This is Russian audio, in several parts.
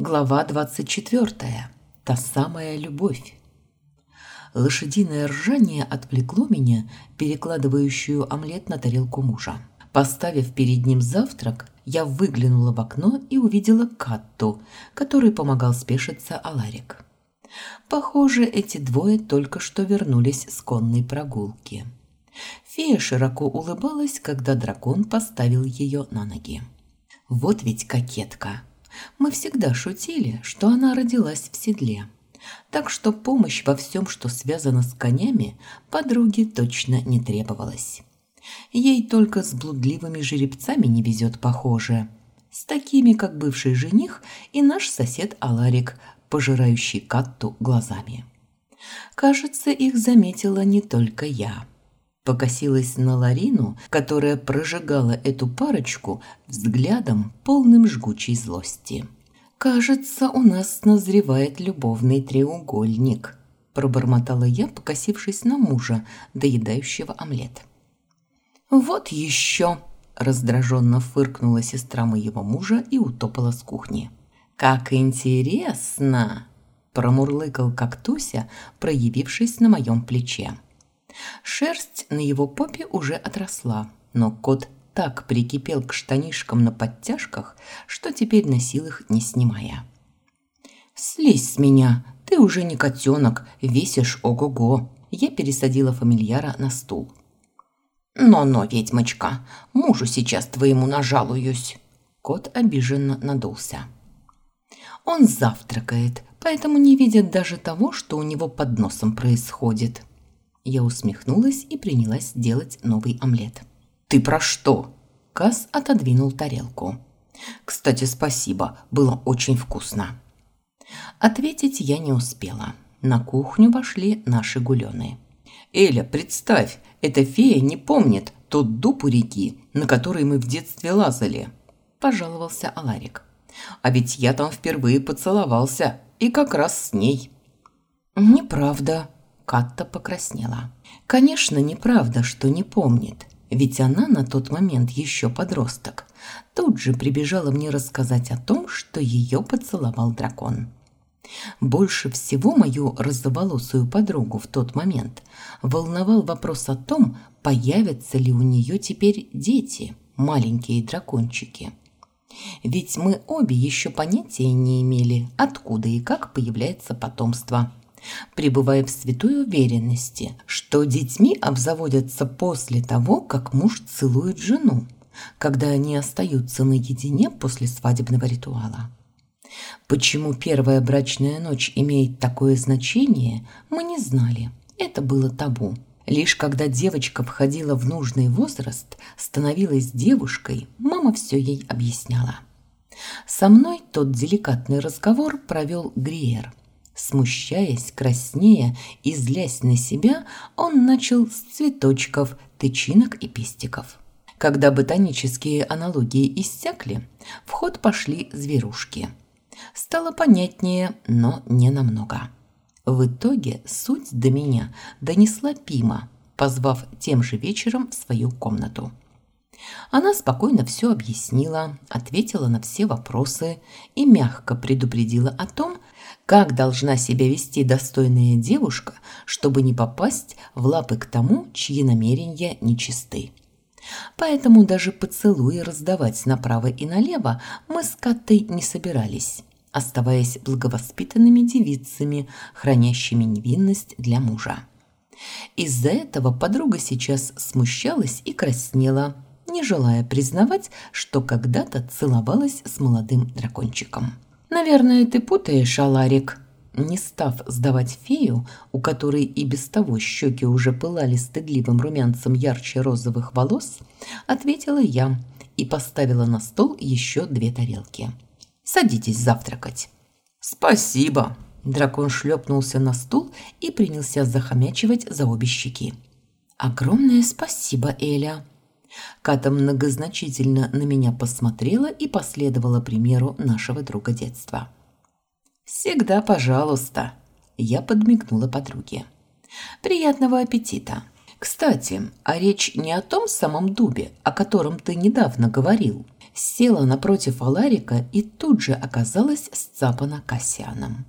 Глава 24. Та самая любовь. Лошадиное ржание отвлекло меня, перекладывающую омлет на тарелку мужа. Поставив перед ним завтрак, я выглянула в окно и увидела Катту, который помогал спешиться Аларик. Похоже, эти двое только что вернулись с конной прогулки. Фея широко улыбалась, когда дракон поставил ее на ноги. Вот ведь кокетка. Мы всегда шутили, что она родилась в седле. Так что помощь во всем, что связано с конями, подруге точно не требовалась. Ей только с блудливыми жеребцами не везет, похоже. С такими, как бывший жених и наш сосед Аларик, пожирающий Катту глазами. Кажется, их заметила не только я. Покосилась на Ларину, которая прожигала эту парочку взглядом, полным жгучей злости. «Кажется, у нас назревает любовный треугольник», – пробормотала я, покосившись на мужа, доедающего омлет. «Вот еще!» – раздраженно фыркнула сестра моего мужа и утопала с кухни. «Как интересно!» – промурлыкал Кактуся, проявившись на моем плече. Шерсть на его попе уже отросла, но кот так прикипел к штанишкам на подтяжках, что теперь носил их, не снимая. «Слезь с меня! Ты уже не котенок, весишь ого-го!» Я пересадила фамильяра на стул. «Но-но, ведьмочка, мужу сейчас твоему нажалуюсь!» Кот обиженно надулся. «Он завтракает, поэтому не видит даже того, что у него под носом происходит». Я усмехнулась и принялась делать новый омлет. «Ты про что?» Кас отодвинул тарелку. «Кстати, спасибо, было очень вкусно». Ответить я не успела. На кухню вошли наши гулены. «Эля, представь, эта фея не помнит тот дуб у реки, на который мы в детстве лазали», – пожаловался Аларик. «А ведь я там впервые поцеловался, и как раз с ней». «Неправда», Катта покраснела. Конечно, неправда, что не помнит, ведь она на тот момент еще подросток. Тут же прибежала мне рассказать о том, что ее поцеловал дракон. Больше всего мою розоволосую подругу в тот момент волновал вопрос о том, появятся ли у нее теперь дети, маленькие дракончики. Ведь мы обе еще понятия не имели, откуда и как появляется потомство пребывая в святой уверенности, что детьми обзаводятся после того, как муж целует жену, когда они остаются наедине после свадебного ритуала. Почему первая брачная ночь имеет такое значение, мы не знали. Это было табу. Лишь когда девочка входила в нужный возраст, становилась девушкой, мама все ей объясняла. Со мной тот деликатный разговор провел Гриер – Смущаясь, краснея и злясь на себя, он начал с цветочков, тычинок и пестиков. Когда ботанические аналогии иссякли, в ход пошли зверушки. Стало понятнее, но не намного. В итоге суть до меня донесла Пима, позвав тем же вечером в свою комнату. Она спокойно все объяснила, ответила на все вопросы и мягко предупредила о том, как должна себя вести достойная девушка, чтобы не попасть в лапы к тому, чьи намерения нечисты? Поэтому даже поцелуи раздавать направо и налево мы с Каттой не собирались, оставаясь благовоспитанными девицами, хранящими невинность для мужа. Из-за этого подруга сейчас смущалась и краснела, не желая признавать, что когда-то целовалась с молодым дракончиком. «Наверное, ты путаешь, Аларик». Не став сдавать фею, у которой и без того щеки уже пылали стыдливым румянцем ярче розовых волос, ответила я и поставила на стол еще две тарелки. «Садитесь завтракать». «Спасибо!» Дракон шлепнулся на стул и принялся захомячивать за обе щеки. «Огромное спасибо, Эля!» Ката многозначительно на меня посмотрела и последовала примеру нашего друга детства. «Всегда пожалуйста», – я подмигнула подруге. «Приятного аппетита. Кстати, а речь не о том самом дубе, о котором ты недавно говорил. села напротив Аларика и тут же оказалась сцапана Кассианом.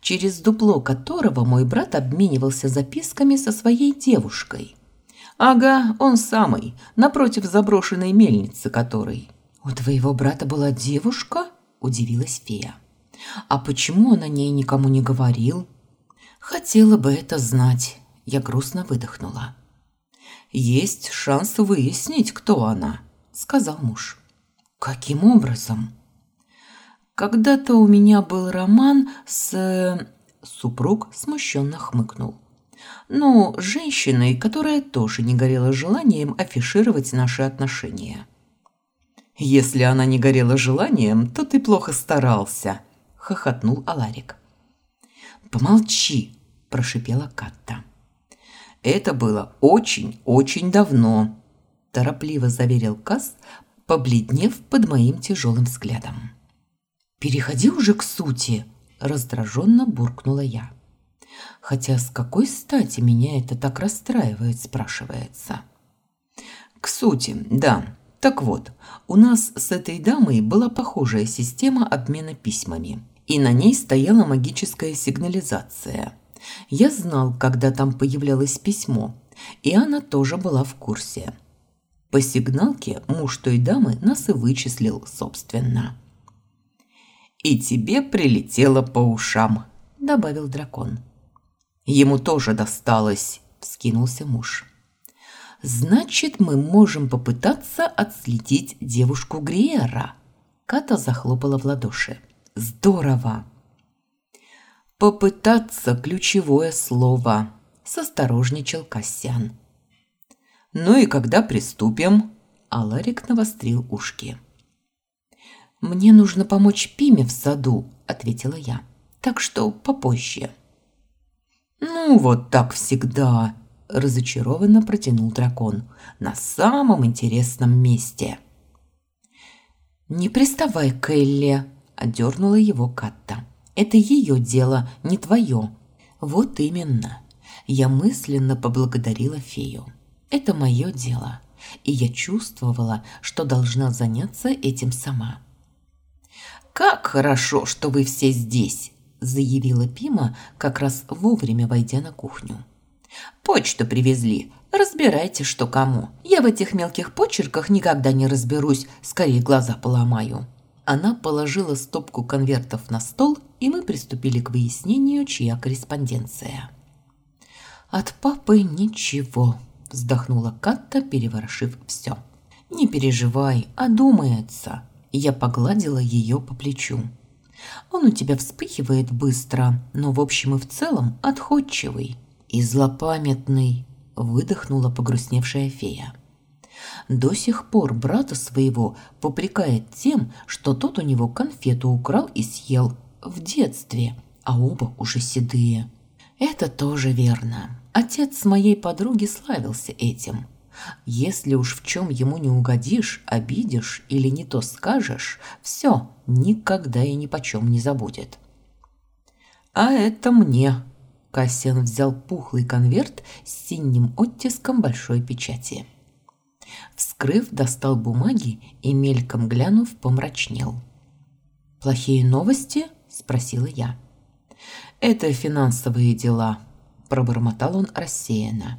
Через дупло которого мой брат обменивался записками со своей девушкой. Ага, он самый, напротив заброшенной мельницы которой. «У твоего брата была девушка?» – удивилась фея. «А почему он о ней никому не говорил?» «Хотела бы это знать», – я грустно выдохнула. «Есть шанс выяснить, кто она», – сказал муж. «Каким образом?» «Когда-то у меня был роман с...» Супруг смущенно хмыкнул. «Ну, женщиной, которая тоже не горела желанием афишировать наши отношения». «Если она не горела желанием, то ты плохо старался», – хохотнул Аларик. «Помолчи», – прошипела Катта. «Это было очень-очень давно», – торопливо заверил Кас, побледнев под моим тяжелым взглядом. «Переходи уже к сути», – раздраженно буркнула я. «Хотя с какой стати меня это так расстраивает?» – спрашивается. «К сути, да», так вот, у нас с этой дамой была похожая система обмена письмами, и на ней стояла магическая сигнализация. Я знал, когда там появлялось письмо, и она тоже была в курсе. По сигналке муж той дамы нас и вычислил, собственно. «И тебе прилетело по ушам», – добавил дракон. «Ему тоже досталось», – вскинулся муж. Значит, мы можем попытаться отследить девушку Гриера. Ката захлопала в ладоши. Здорово. Попытаться ключевое слово, состорожничал Касьян. Ну и когда приступим? Аларик навострил ушки. Мне нужно помочь Пиме в саду, ответила я. Так что попозже. Ну вот так всегда, разочарованно протянул дракон. На самом интересном месте. Не приставай к Элле, одернула его Катта. Это ее дело, не твое. Вот именно. Я мысленно поблагодарила фею. Это мое дело, и я чувствовала, что должна заняться этим сама. Как хорошо, что вы все здесь, заявила Пима, как раз вовремя войдя на кухню. Почту привезли. Разбирайте, что кому. Я в этих мелких почерках никогда не разберусь, скорее глаза поломаю». Она положила стопку конвертов на стол, и мы приступили к выяснению, чья корреспонденция. «От папы ничего», – вздохнула Катта, переворошив все. «Не переживай, одумается». Я погладила ее по плечу. «Он у тебя вспыхивает быстро, но в общем и в целом отходчивый и злопамятный», – выдохнула погрустневшая фея. До сих пор брата своего попрекает тем, что тот у него конфету украл и съел в детстве, а оба уже седые. Это тоже верно. Отец моей подруги славился этим. Если уж в чем ему не угодишь, обидишь или не то скажешь, все, никогда и ни почем не забудет. «А это мне», Кассиан взял пухлый конверт с синим оттиском большой печати. Вскрыв, достал бумаги и, мельком глянув, помрачнел. «Плохие новости?» – спросила я. «Это финансовые дела», – пробормотал он рассеянно.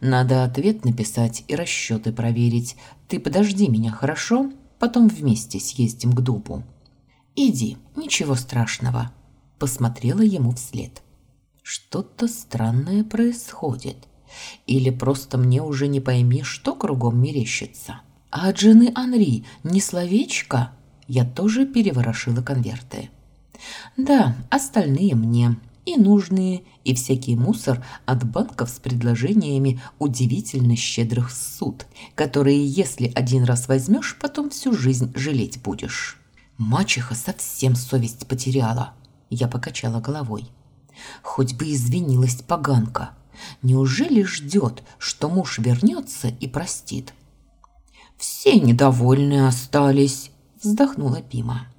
«Надо ответ написать и расчеты проверить. Ты подожди меня, хорошо? Потом вместе съездим к дубу». «Иди, ничего страшного», – посмотрела ему вслед. Что-то странное происходит. Или просто мне уже не пойми, что кругом мерещится. А от жены Анри не словечко? Я тоже переворошила конверты. Да, остальные мне. И нужные, и всякий мусор от банков с предложениями удивительно щедрых суд, которые, если один раз возьмешь, потом всю жизнь жалеть будешь. Мачеха совсем совесть потеряла. Я покачала головой. Хоть бы извинилась поганка. Неужели ждет, что муж вернется и простит? «Все недовольны остались», – вздохнула Пима.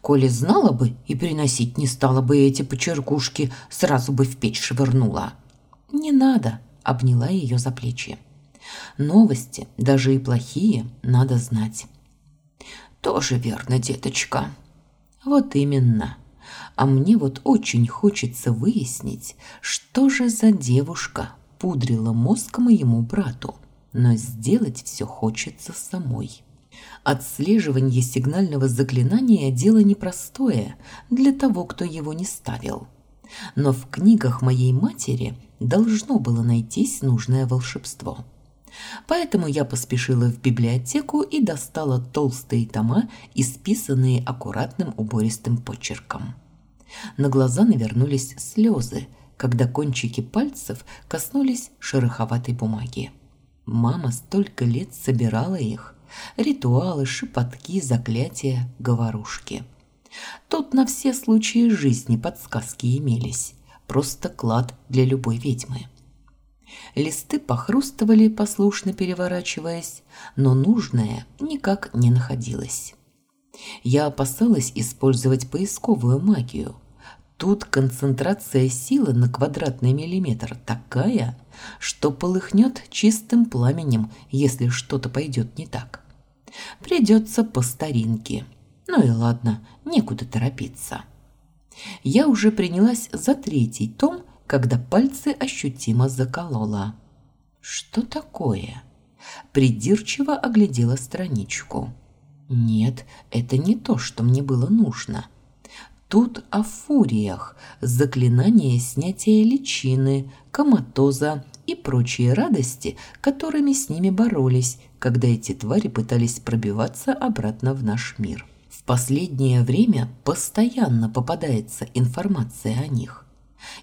«Коли знала бы и приносить не стала бы эти почеркушки, сразу бы в печь швырнула». «Не надо», – обняла ее за плечи. «Новости, даже и плохие, надо знать». Тоже верно, деточка. Вот именно. А мне вот очень хочется выяснить, что же за девушка пудрила мозг моему брату, но сделать все хочется самой. Отслеживание сигнального заклинания – дело непростое для того, кто его не ставил. Но в книгах моей матери должно было найтись нужное волшебство. Поэтому я поспешила в библиотеку и достала толстые тома, исписанные аккуратным убористым почерком. На глаза навернулись слезы, когда кончики пальцев коснулись шероховатой бумаги. Мама столько лет собирала их, ритуалы, шепотки, заклятия, говорушки. Тут на все случаи жизни подсказки имелись. Просто клад для любой ведьмы. Листы похрустывали, послушно переворачиваясь, но нужное никак не находилось. Я опасалась использовать поисковую магию. Тут концентрация силы на квадратный миллиметр такая, что полыхнет чистым пламенем, если что-то пойдет не так. Придется по старинке. Ну и ладно, некуда торопиться. Я уже принялась за третий том, когда пальцы ощутимо заколола. Что такое? Придирчиво оглядела страничку. Нет, это не то, что мне было нужно. Тут о фуриях, заклинание снятия личины, коматоза и прочие радости, которыми с ними боролись, когда эти твари пытались пробиваться обратно в наш мир. В последнее время постоянно попадается информация о них.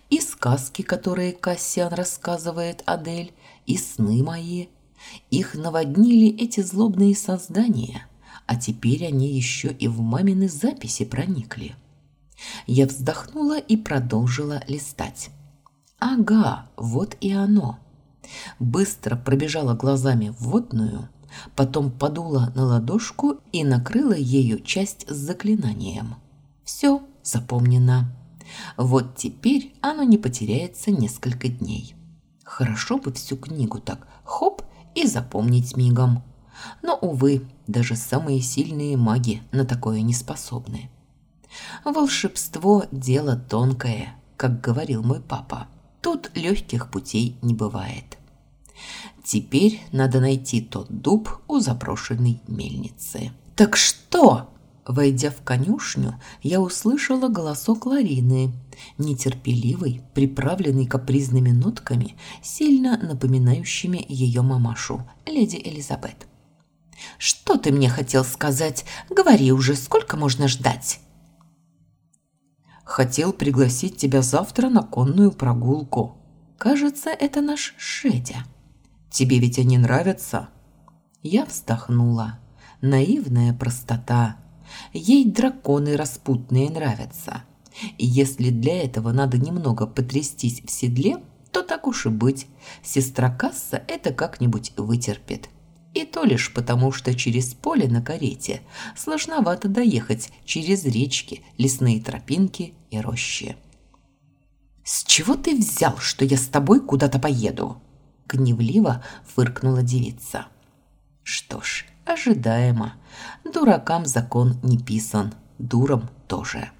И сказки, которые Кассиан рассказывает Адель, и сны мои. Их наводнили эти злобные создания, а теперь они еще и в мамины записи проникли. Я вздохнула и продолжила листать. Ага, вот и оно. Быстро пробежала глазами в водную, потом подула на ладошку и накрыла ею часть с заклинанием. Все запомнено. Вот теперь оно не потеряется несколько дней. Хорошо бы всю книгу так хоп и запомнить мигом. Но, увы, даже самые сильные маги на такое не способны. Волшебство – дело тонкое, как говорил мой папа. Тут легких путей не бывает. Теперь надо найти тот дуб у заброшенной мельницы. «Так что?» Войдя в конюшню, я услышала голосок Ларины, нетерпеливый, приправленный капризными нотками, сильно напоминающими ее мамашу, леди Элизабет. «Что ты мне хотел сказать? Говори уже, сколько можно ждать?» «Хотел пригласить тебя завтра на конную прогулку. Кажется, это наш Шедя. Тебе ведь они нравятся?» Я вздохнула. Наивная простота – Ей драконы распутные нравятся. И если для этого надо немного потрястись в седле, то так уж и быть. Сестра Касса это как-нибудь вытерпит. И то лишь потому, что через поле на карете сложновато доехать через речки, лесные тропинки и рощи. «С чего ты взял, что я с тобой куда-то поеду?» Гневливо фыркнула девица. «Что ж, ожидаемо. Дуракам закон не писан, дурам тоже.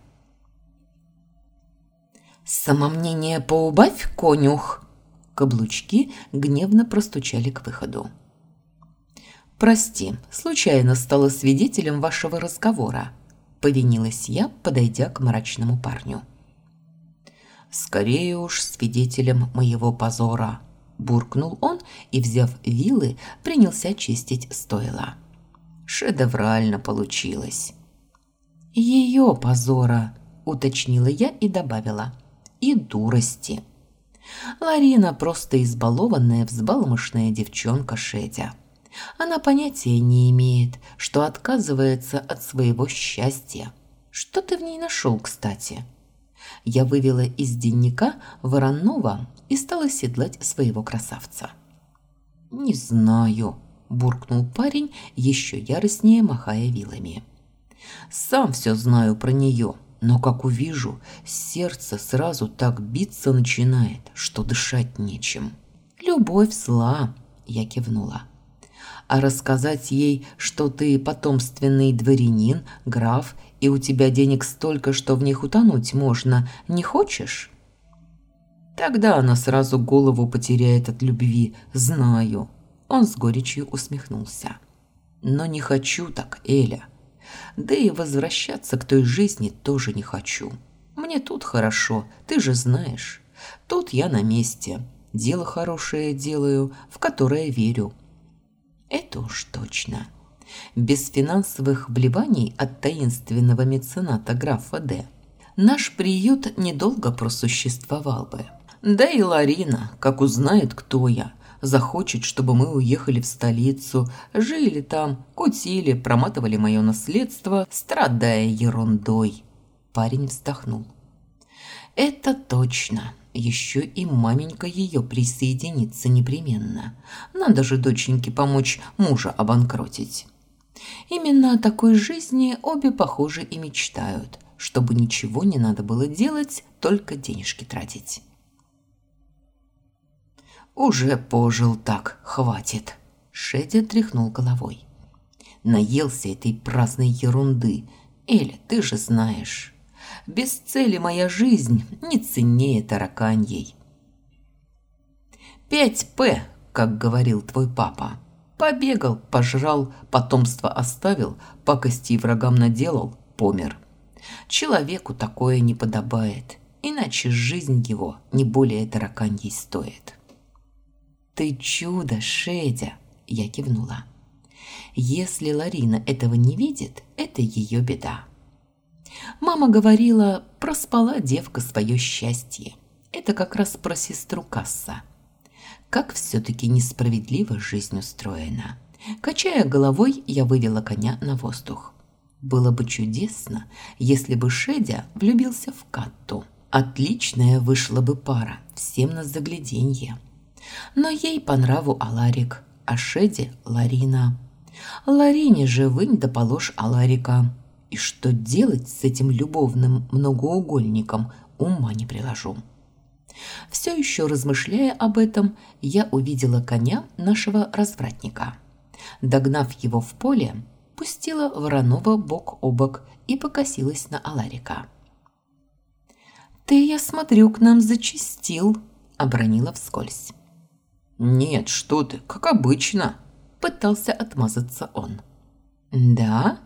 «Самомнение поубавь, конюх!» Каблучки гневно простучали к выходу. «Прости, случайно стала свидетелем вашего разговора», – повинилась я, подойдя к мрачному парню. «Скорее уж свидетелем моего позора», – буркнул он и, взяв вилы, принялся чистить стойло. Шедеврально получилось. Ее позора, уточнила я и добавила. И дурости. Ларина просто избалованная, взбалмошная девчонка Шедя. Она понятия не имеет, что отказывается от своего счастья. Что ты в ней нашел, кстати? Я вывела из дневника Воронова и стала седлать своего красавца. «Не знаю», – буркнул парень, еще яростнее махая вилами. «Сам все знаю про нее, но как увижу, сердце сразу так биться начинает, что дышать нечем». «Любовь зла», – я кивнула. А рассказать ей, что ты потомственный дворянин, граф, и у тебя денег столько, что в них утонуть можно, не хочешь? Тогда она сразу голову потеряет от любви, знаю. Он с горечью усмехнулся. Но не хочу так, Эля. Да и возвращаться к той жизни тоже не хочу. Мне тут хорошо, ты же знаешь. Тут я на месте. Дело хорошее делаю, в которое верю. Это уж точно. Без финансовых вливаний от таинственного мецената графа Д. Наш приют недолго просуществовал бы. Да и Ларина, как узнает, кто я, захочет, чтобы мы уехали в столицу, жили там, кутили, проматывали мое наследство, страдая ерундой. Парень вздохнул. Это точно. Еще и маменька ее присоединится непременно. Надо же доченьке помочь мужа обанкротить. Именно о такой жизни обе, похоже, и мечтают, чтобы ничего не надо было делать, только денежки тратить. «Уже пожил так, хватит!» Шедя тряхнул головой. «Наелся этой праздной ерунды. Эля, ты же знаешь, без цели моя жизнь не ценнее тараканьей». «Пять П», как говорил твой папа. Побегал, пожрал, потомство оставил, пакости врагам наделал, помер. Человеку такое не подобает, иначе жизнь его не более тараканьей стоит. «Ты чудо, Шедя!» – я кивнула. «Если Ларина этого не видит, это ее беда». Мама говорила, проспала девка свое счастье. Это как раз про сестру Касса. Как все-таки несправедливо жизнь устроена. Качая головой, я вывела коня на воздух. Было бы чудесно, если бы Шедя влюбился в Катту. Отличная вышла бы пара, всем на загляденье но ей по нраву Аларик, а Шеде – Ларина. Ларине же вынь да положь Аларика. И что делать с этим любовным многоугольником, ума не приложу. Все еще размышляя об этом, я увидела коня нашего развратника. Догнав его в поле, пустила Воронова бок о бок и покосилась на Аларика. «Ты, я смотрю, к нам зачистил», — обронила вскользь. «Нет, что ты, как обычно», – пытался отмазаться он. «Да?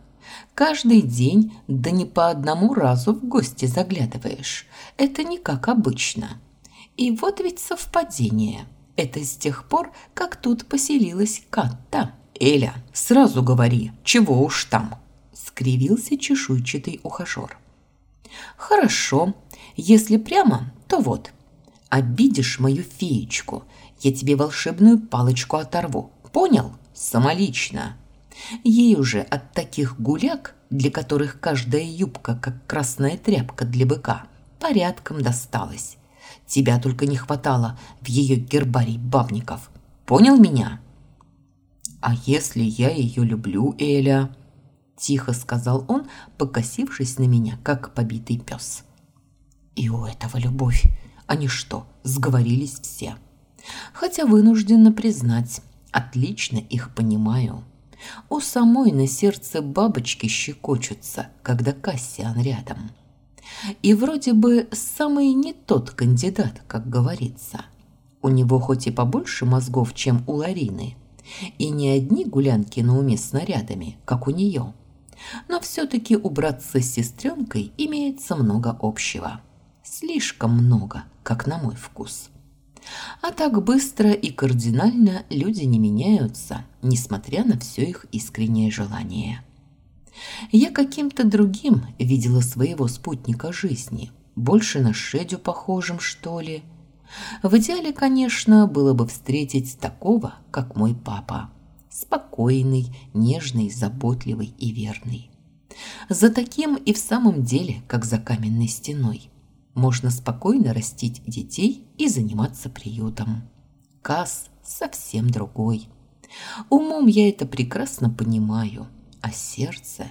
Каждый день, да не по одному разу в гости заглядываешь. Это не как обычно. И вот ведь совпадение. Это с тех пор, как тут поселилась Катта. Эля, сразу говори, чего уж там?» – скривился чешуйчатый ухажер. «Хорошо. Если прямо, то вот. Обидишь мою феечку – я тебе волшебную палочку оторву. Понял? Самолично. Ей уже от таких гуляк, для которых каждая юбка как красная тряпка для быка, порядком досталась. Тебя только не хватало в ее гербарий бабников. Понял меня? А если я ее люблю, Эля? Тихо сказал он, покосившись на меня, как побитый пес. И у этого любовь. Они что, сговорились все? — хотя вынуждена признать, отлично их понимаю. У самой на сердце бабочки щекочутся, когда Кассиан рядом. И вроде бы самый не тот кандидат, как говорится. У него хоть и побольше мозгов, чем у Ларины, и не одни гулянки на уме снарядами, как у нее. Но все-таки у братца с сестренкой имеется много общего. Слишком много, как на мой вкус. А так быстро и кардинально люди не меняются, несмотря на все их искреннее желание. Я каким-то другим видела своего спутника жизни, больше на Шедю похожим, что ли. В идеале, конечно, было бы встретить такого, как мой папа. Спокойный, нежный, заботливый и верный. За таким и в самом деле, как за каменной стеной можно спокойно растить детей и заниматься приютом. Касс совсем другой. Умом я это прекрасно понимаю, а сердце...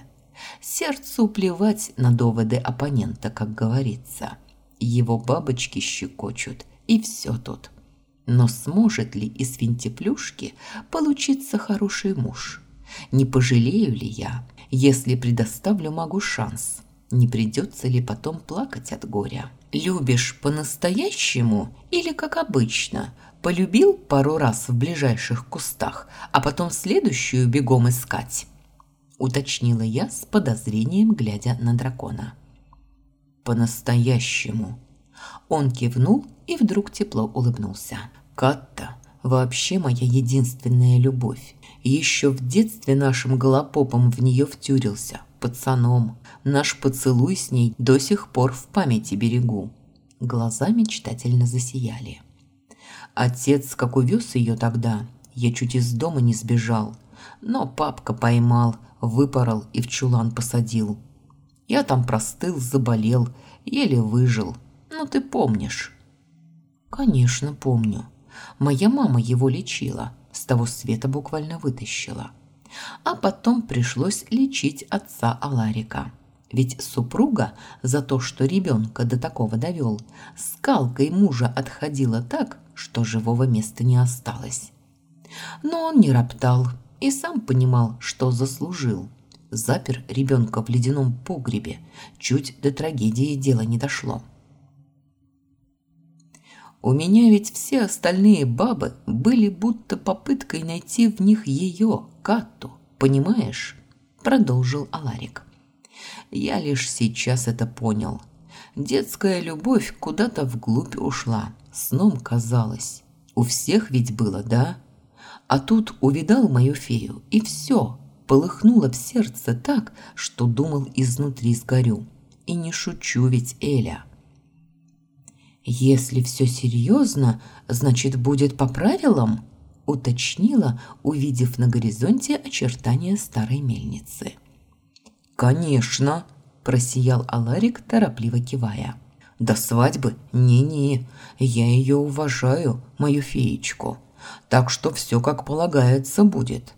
Сердцу плевать на доводы оппонента, как говорится. Его бабочки щекочут, и все тут. Но сможет ли из финтеплюшки получиться хороший муж? Не пожалею ли я, если предоставлю магу шанс? Не придется ли потом плакать от горя? Любишь по-настоящему или как обычно? Полюбил пару раз в ближайших кустах, а потом следующую бегом искать? Уточнила я с подозрением, глядя на дракона. По-настоящему. Он кивнул и вдруг тепло улыбнулся. Катта вообще моя единственная любовь. Еще в детстве нашим голопопом в нее втюрился, пацаном. Наш поцелуй с ней до сих пор в памяти берегу. Глаза мечтательно засияли. Отец, как увез ее тогда, я чуть из дома не сбежал. Но папка поймал, выпорол и в чулан посадил. Я там простыл, заболел, еле выжил. Ну, ты помнишь. Конечно, помню. Моя мама его лечила, с того света буквально вытащила. А потом пришлось лечить отца Аларика. Ведь супруга за то, что ребенка до такого довел, скалкой мужа отходила так, что живого места не осталось. Но он не роптал и сам понимал, что заслужил. Запер ребенка в ледяном погребе, чуть до трагедии дело не дошло. У меня ведь все остальные бабы были будто попыткой найти в них ее, Катту, понимаешь? Продолжил Аларик. Я лишь сейчас это понял. Детская любовь куда-то вглубь ушла, сном казалось. У всех ведь было, да? А тут увидал мою фею, и все, полыхнуло в сердце так, что думал изнутри сгорю. И не шучу ведь, Эля. «Если все серьезно, значит, будет по правилам?» – уточнила, увидев на горизонте очертания старой мельницы. «Конечно!» – просиял Аларик, торопливо кивая. «До свадьбы? Не-не, я ее уважаю, мою феечку, так что все как полагается будет».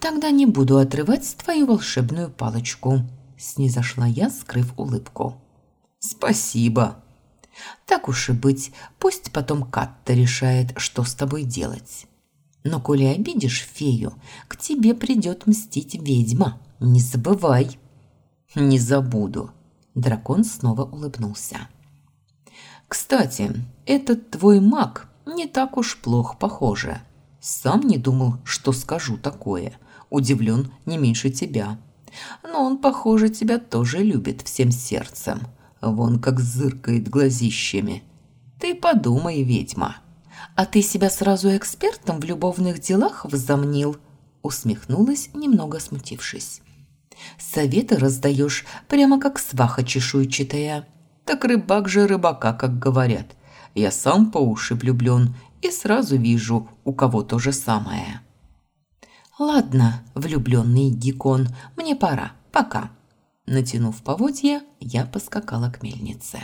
«Тогда не буду отрывать твою волшебную палочку», – снизошла я, скрыв улыбку. «Спасибо», так уж и быть, пусть потом Катта решает, что с тобой делать. Но коли обидишь фею, к тебе придет мстить ведьма. Не забывай. Не забуду. Дракон снова улыбнулся. Кстати, этот твой маг не так уж плох, похоже. Сам не думал, что скажу такое. Удивлен не меньше тебя. Но он, похоже, тебя тоже любит всем сердцем. Вон как зыркает глазищами. Ты подумай, ведьма. А ты себя сразу экспертом в любовных делах возомнил? Усмехнулась, немного смутившись. Советы раздаешь, прямо как сваха чешуйчатая. Так рыбак же рыбака, как говорят. Я сам по уши влюблен и сразу вижу, у кого то же самое. Ладно, влюбленный гикон, мне пора. Пока. Натянув поводья, я поскакала к мельнице.